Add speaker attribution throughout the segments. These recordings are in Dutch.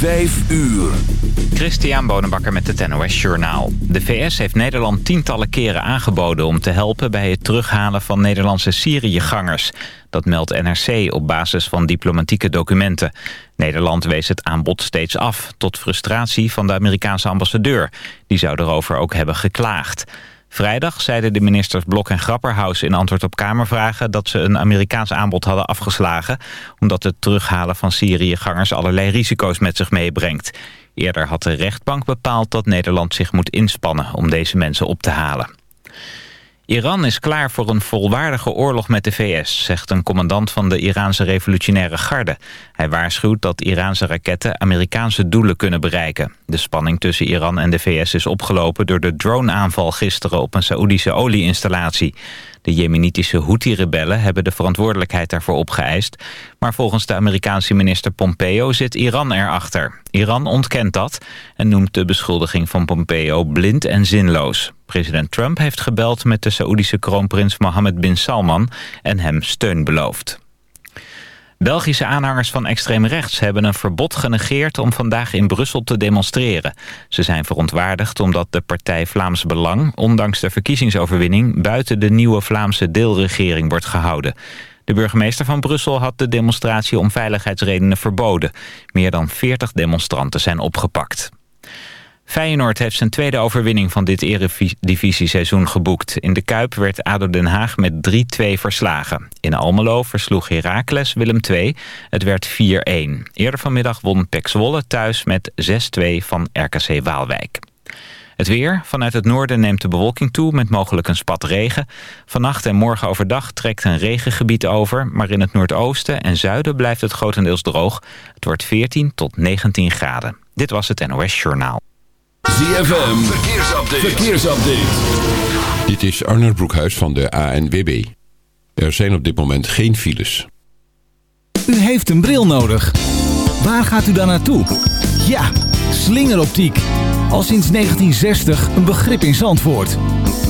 Speaker 1: Vijf uur.
Speaker 2: Christian Bonenbakker met het NOS Journaal. De VS heeft Nederland tientallen keren aangeboden om te helpen... bij het terughalen van Nederlandse Syriëgangers. Dat meldt NRC op basis van diplomatieke documenten. Nederland wees het aanbod steeds af, tot frustratie van de Amerikaanse ambassadeur. Die zou erover ook hebben geklaagd. Vrijdag zeiden de ministers Blok en Grapperhaus in antwoord op Kamervragen... dat ze een Amerikaans aanbod hadden afgeslagen... omdat het terughalen van Syriëgangers allerlei risico's met zich meebrengt. Eerder had de rechtbank bepaald dat Nederland zich moet inspannen om deze mensen op te halen. Iran is klaar voor een volwaardige oorlog met de VS, zegt een commandant van de Iraanse revolutionaire garde. Hij waarschuwt dat Iraanse raketten Amerikaanse doelen kunnen bereiken. De spanning tussen Iran en de VS is opgelopen door de droneaanval gisteren op een Saoedische olieinstallatie. De jemenitische Houthi-rebellen hebben de verantwoordelijkheid daarvoor opgeëist. Maar volgens de Amerikaanse minister Pompeo zit Iran erachter. Iran ontkent dat en noemt de beschuldiging van Pompeo blind en zinloos. President Trump heeft gebeld met de Saoedische kroonprins Mohammed bin Salman en hem steun beloofd. Belgische aanhangers van extreem rechts hebben een verbod genegeerd om vandaag in Brussel te demonstreren. Ze zijn verontwaardigd omdat de partij Vlaams Belang, ondanks de verkiezingsoverwinning, buiten de nieuwe Vlaamse deelregering wordt gehouden. De burgemeester van Brussel had de demonstratie om veiligheidsredenen verboden. Meer dan 40 demonstranten zijn opgepakt. Feyenoord heeft zijn tweede overwinning van dit eredivisie-seizoen geboekt. In de Kuip werd ADO Den Haag met 3-2 verslagen. In Almelo versloeg Heracles Willem II. Het werd 4-1. Eerder vanmiddag won Pek Zwolle thuis met 6-2 van RKC Waalwijk. Het weer. Vanuit het noorden neemt de bewolking toe met mogelijk een spat regen. Vannacht en morgen overdag trekt een regengebied over... maar in het noordoosten en zuiden blijft het grotendeels droog. Het wordt 14 tot 19 graden. Dit was het NOS Journaal.
Speaker 1: ZFM, verkeersupdate. verkeersupdate.
Speaker 3: Dit is Arnold Broekhuis van de ANWB. Er zijn op dit moment geen files.
Speaker 4: U heeft een bril nodig. Waar gaat u dan naartoe? Ja, slingeroptiek. Al sinds 1960 een begrip in Zandvoort.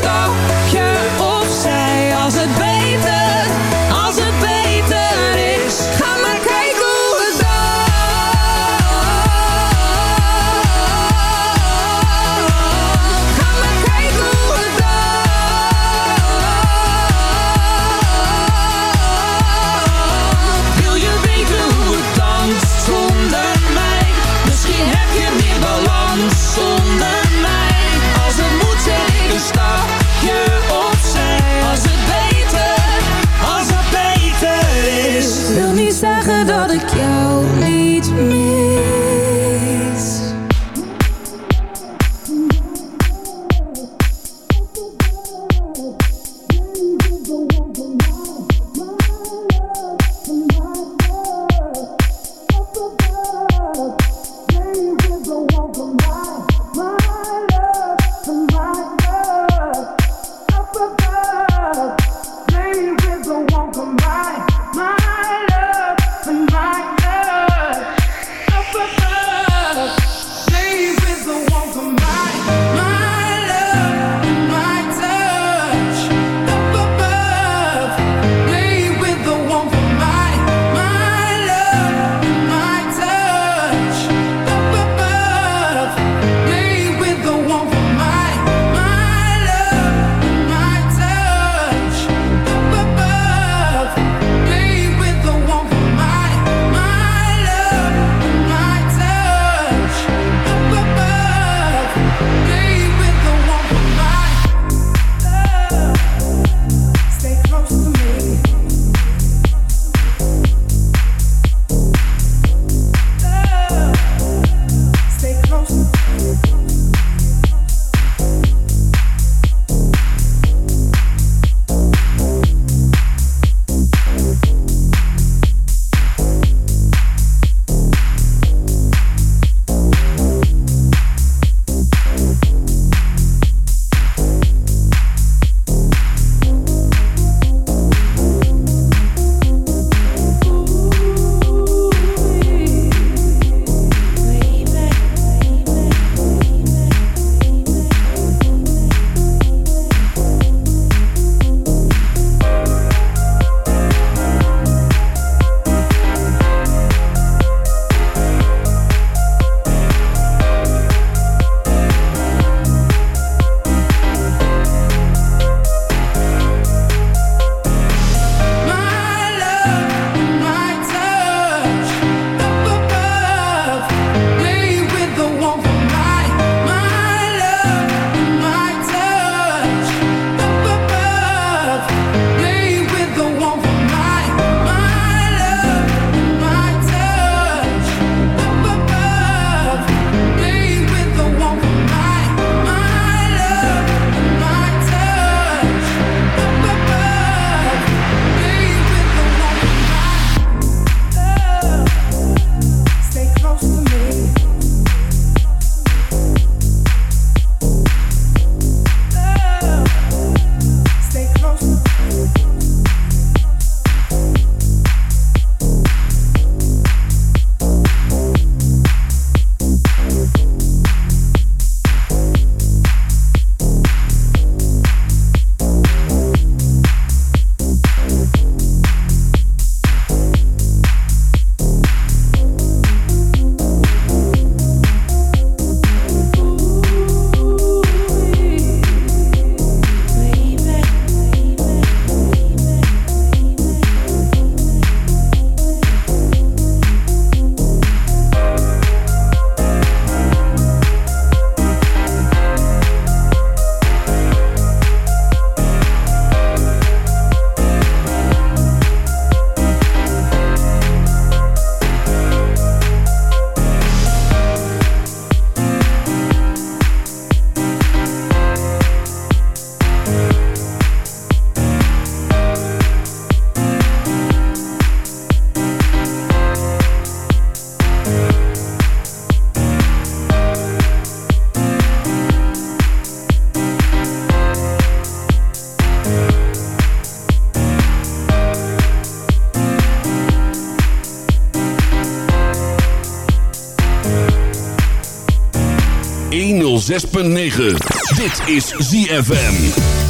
Speaker 5: stop.
Speaker 6: 106.9. Dit is ZFM.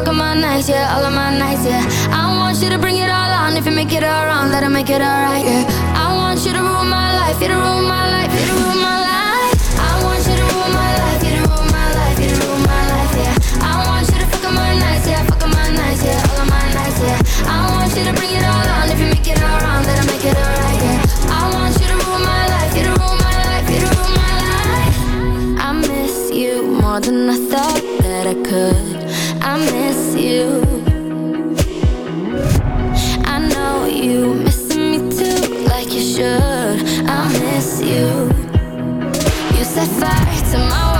Speaker 7: fuck up my nights, yeah, all of my nights, yeah. I want you to bring it all on, if you make it all wrong, let it make it alright, yeah. I want you to rule my life, you to rule my life, you to rule my life. I want you to. I all. I bring it all on, if you make it all wrong, let it make it alright, yeah. I want you to rule my life, you to rule my life, you to rule my life. I miss you more than I thought that I could. Set fire to my world,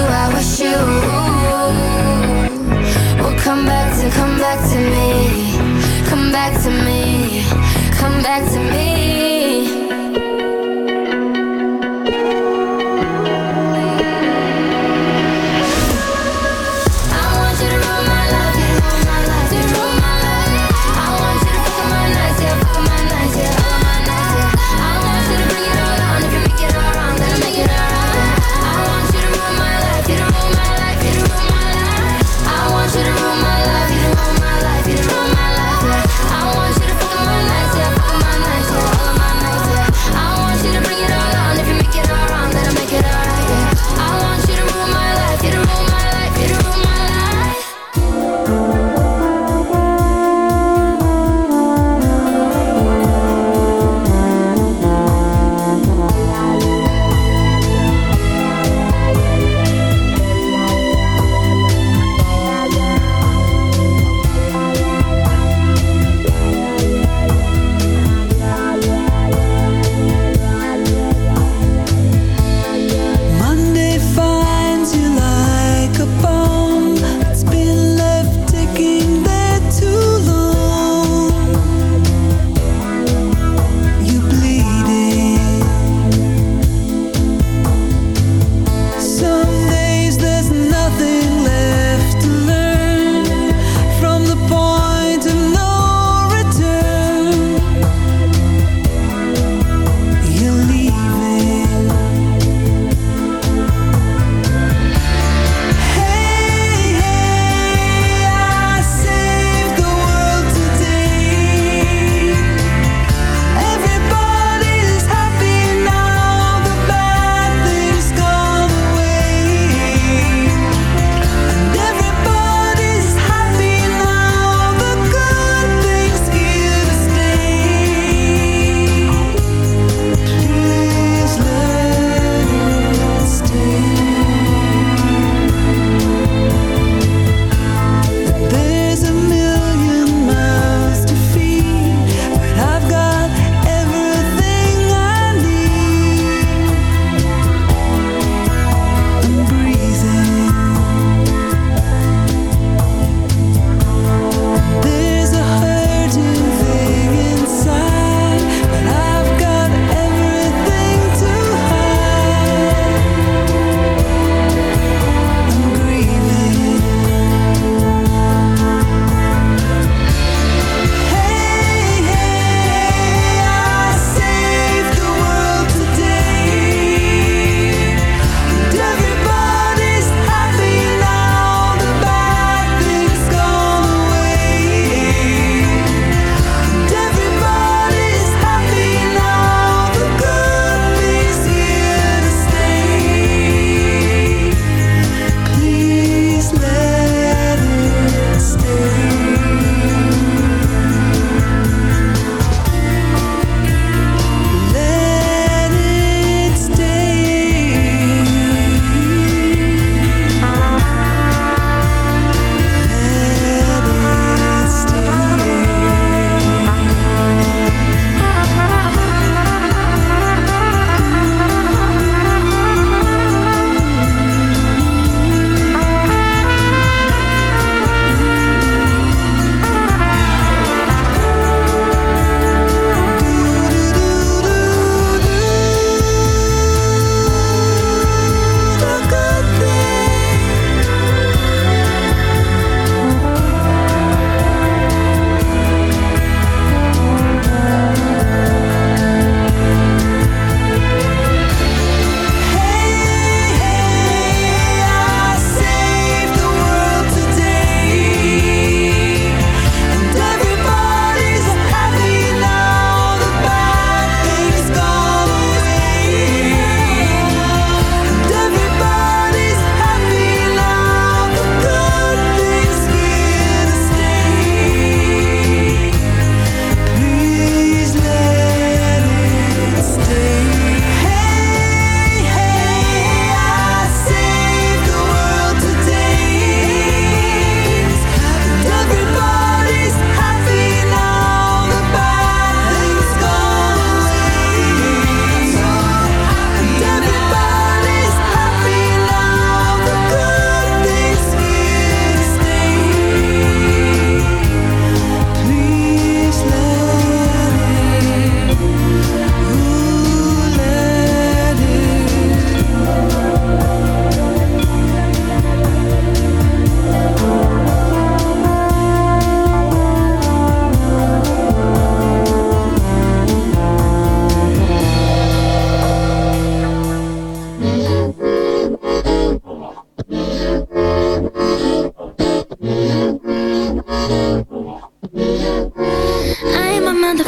Speaker 7: I wish you, will come back to, come back to me, come back to me, come back to me.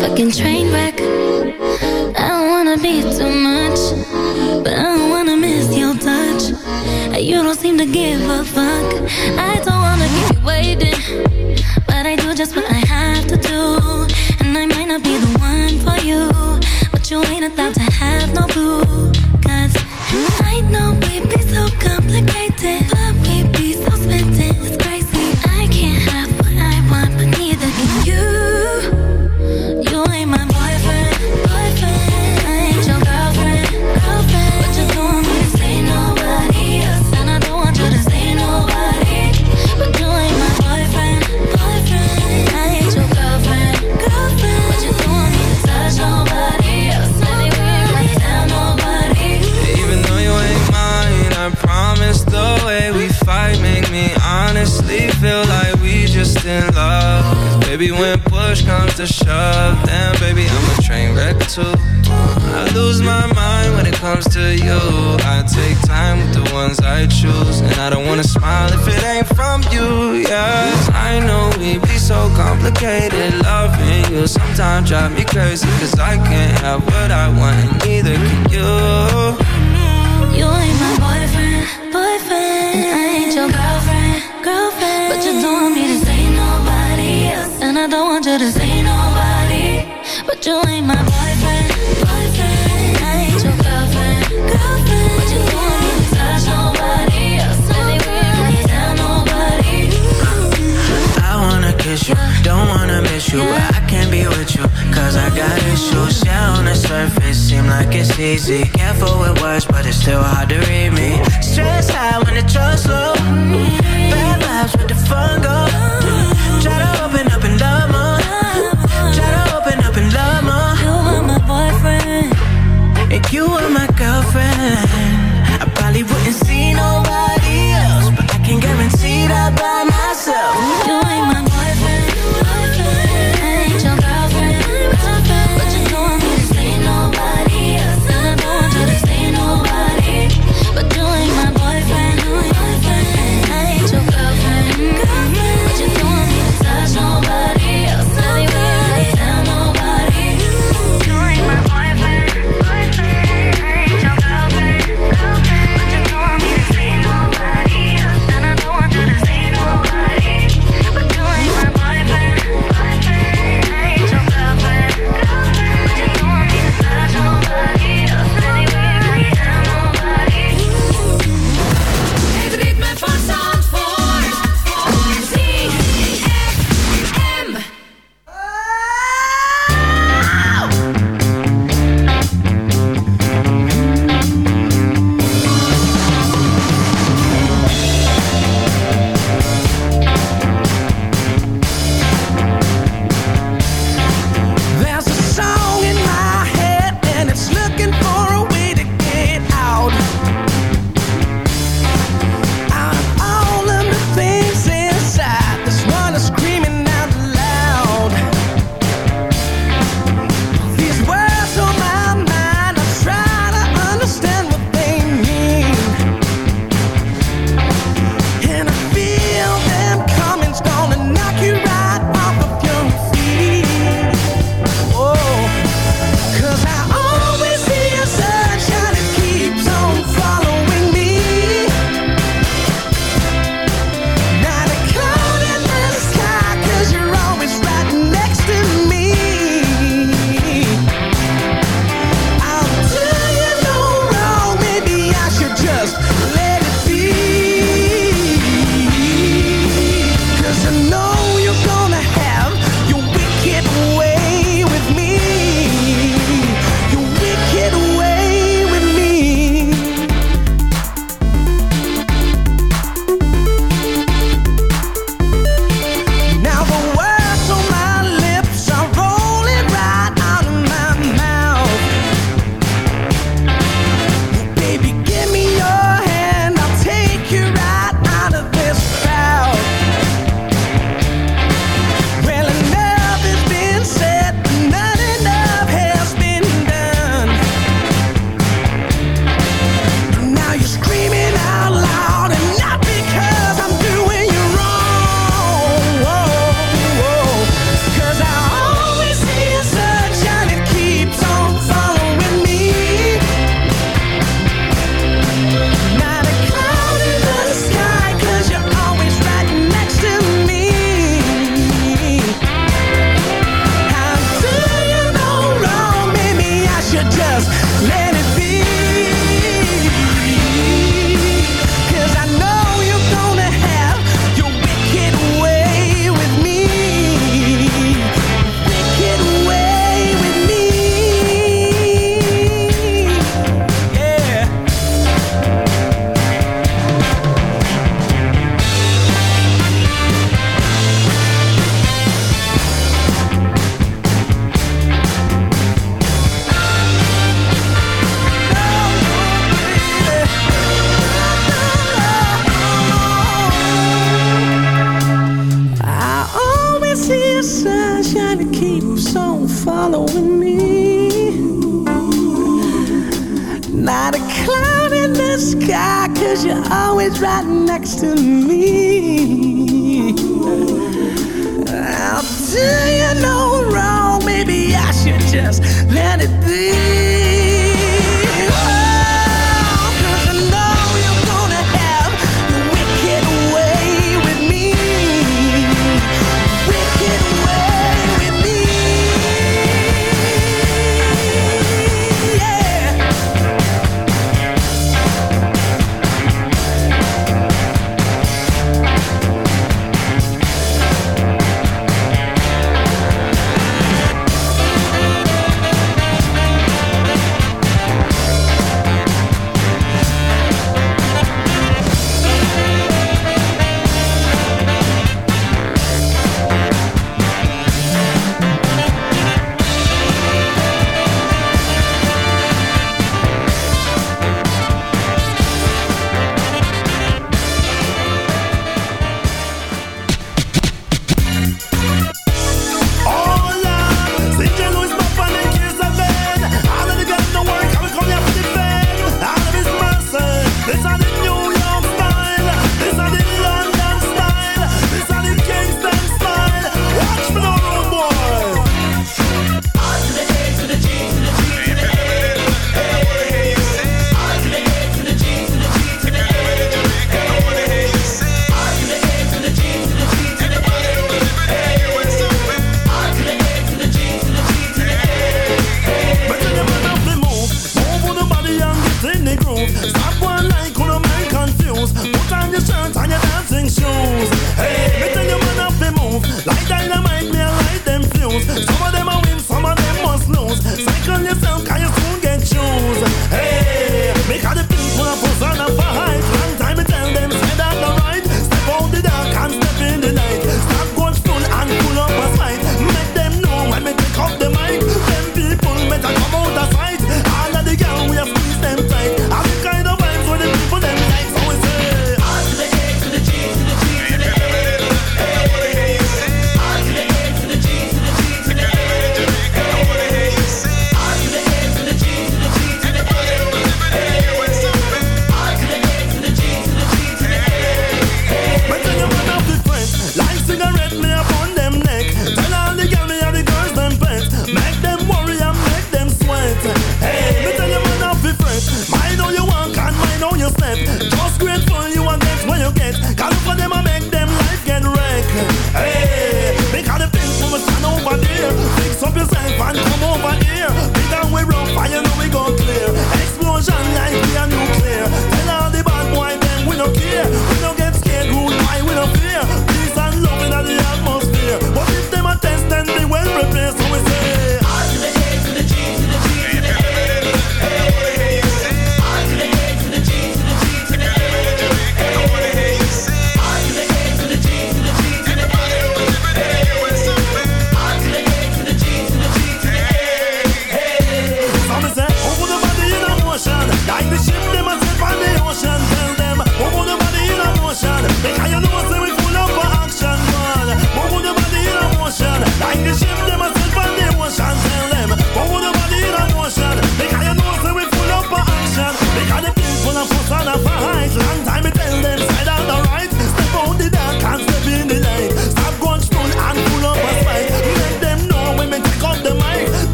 Speaker 7: fucking train wreck. I don't wanna be too much, but I don't wanna miss your touch. You
Speaker 8: don't seem to give a fuck. I don't wanna keep waiting, but I do just what I have to do. To
Speaker 9: shove, then baby, I'm a train wreck too. I lose my mind when it comes to you. I take time with the ones I choose, and I don't wanna smile if it ain't from you. Yeah, I know we be so complicated. Loving you sometimes drive me crazy, cause I can't have what I want, and neither can you.
Speaker 8: You ain't my boyfriend, boyfriend. I ain't your girlfriend, I don't want you to say nobody. But you ain't my boyfriend, boyfriend. I ain't your girlfriend, girlfriend. But you don't to touch nobody else. Anywhere, right down nobody.
Speaker 10: I wanna kiss you, don't wanna miss you, but I can't be with you, cause I got issues. Yeah, on the surface, seem like it's easy. Careful with words, but it's still hard to read me. Stress high when the trust low.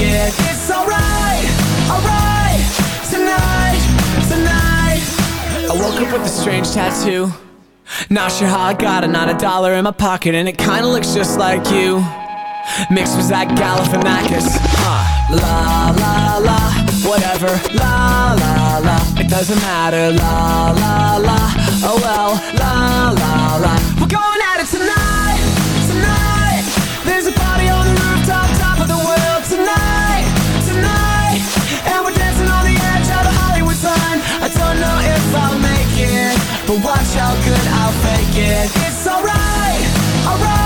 Speaker 11: it. It's alright, alright. Tonight, tonight. I woke up with a strange tattoo. Not sure how I got it, not a dollar in my pocket, and it kinda looks just like you. Mixed with Zach Galifianakis. Huh. La la la, whatever. La la la, it doesn't matter. La la la, oh well. La la la, we're going at it tonight, tonight. There's a I'll make it, but watch how good I'll fake it. It's alright, alright.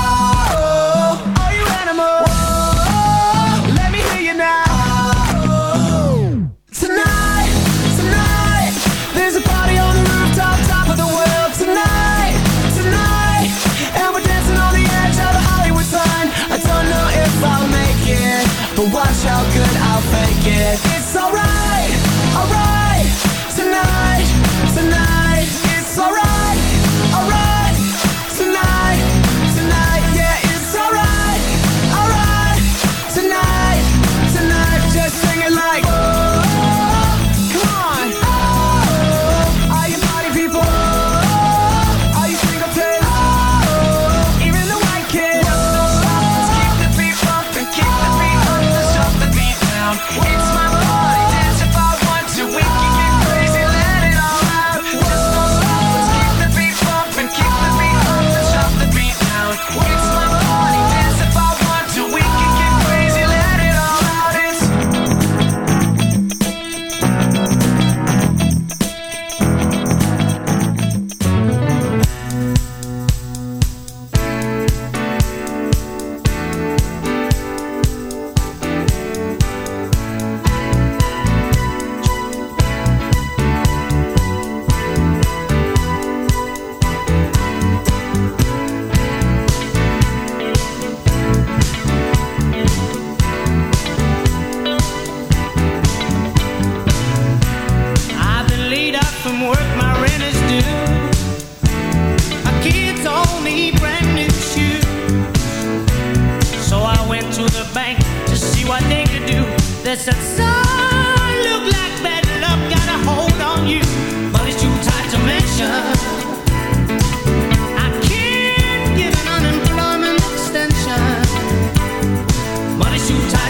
Speaker 12: Yeah.
Speaker 13: Too tight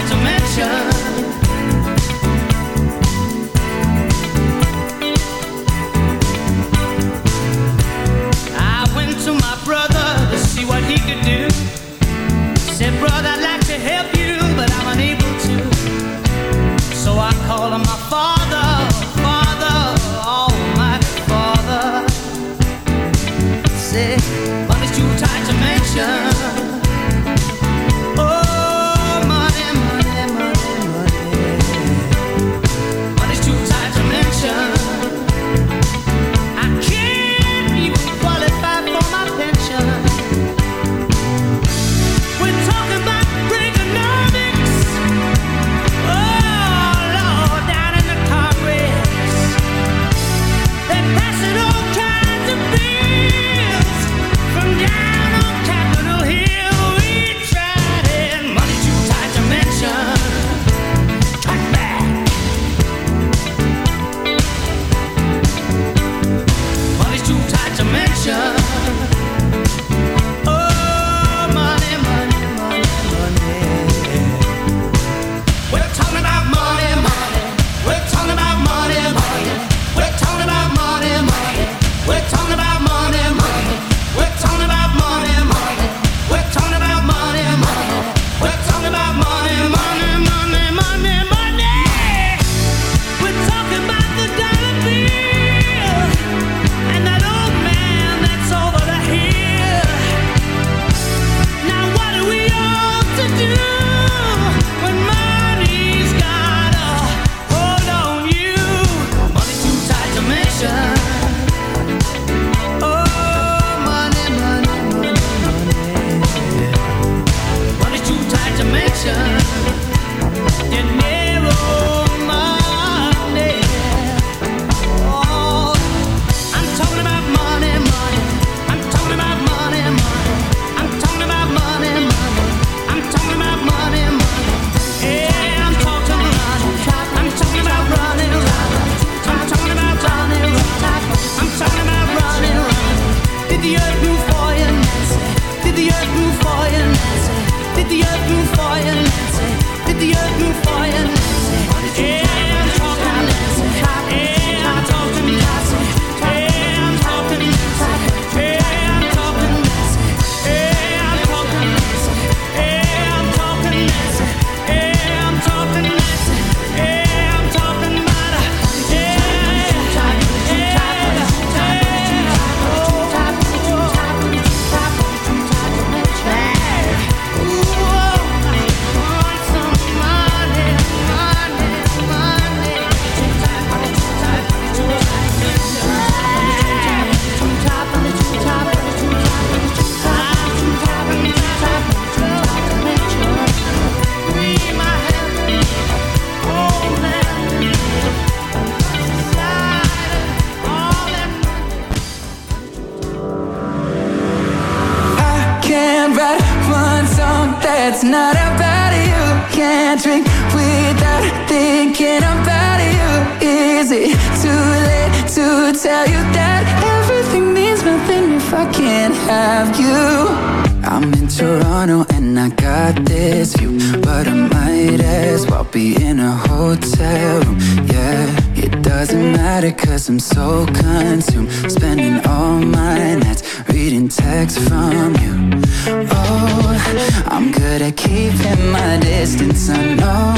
Speaker 13: As well be in a hotel room. Yeah, it doesn't matter cause I'm so consumed, spending all my nights reading texts from you. Oh, I'm good at keeping my distance. I know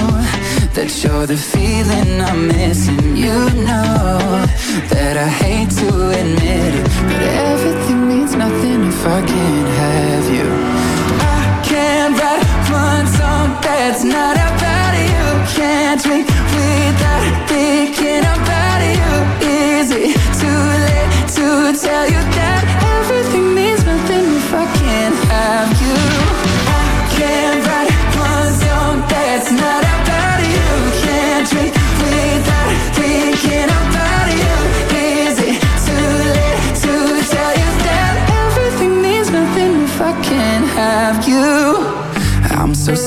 Speaker 13: that you're the feeling I'm missing. You know that I hate to admit it, but everything means nothing if I can't have you. That's not about you. Can't drink without thinking about you. Is it too late to tell you that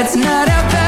Speaker 13: it's not about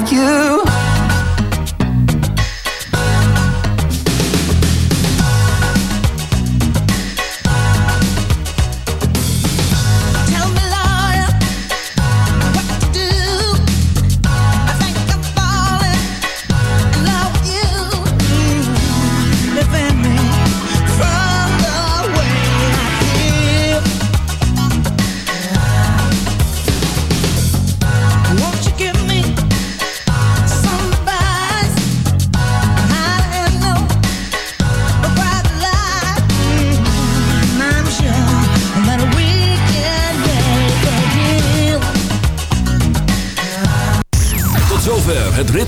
Speaker 13: Have you?